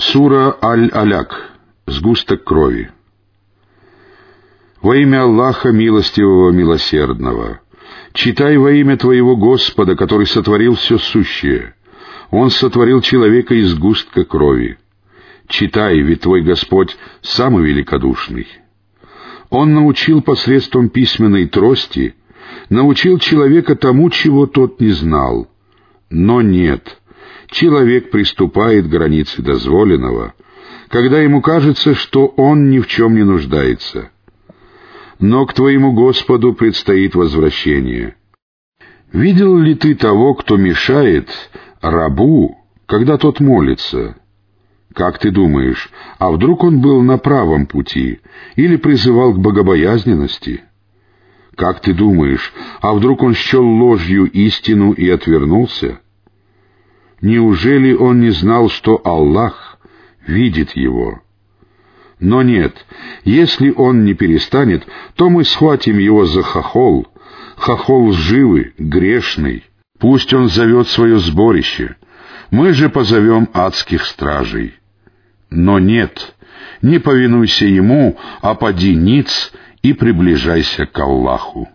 Сура Аль-Аляк. Сгусток крови. Во имя Аллаха Милостивого Милосердного. Читай во имя Твоего Господа, который сотворил все сущее. Он сотворил человека из густка крови. Читай, ведь Твой Господь самый великодушный. Он научил посредством письменной трости, научил человека тому, чего тот не знал. Но нет, человек приступает к границе дозволенного, когда ему кажется, что он ни в чем не нуждается. Но к твоему Господу предстоит возвращение. Видел ли ты того, кто мешает рабу, когда тот молится? Как ты думаешь, а вдруг он был на правом пути или призывал к богобоязненности? Как ты думаешь, а вдруг он счел ложью истину и отвернулся? Неужели он не знал, что Аллах видит его? Но нет, если он не перестанет, то мы схватим его за хохол, хохол лживый, грешный. Пусть он зовет свое сборище, мы же позовем адских стражей. Но нет, не повинуйся ему, а поди ниц и приближайся к Аллаху.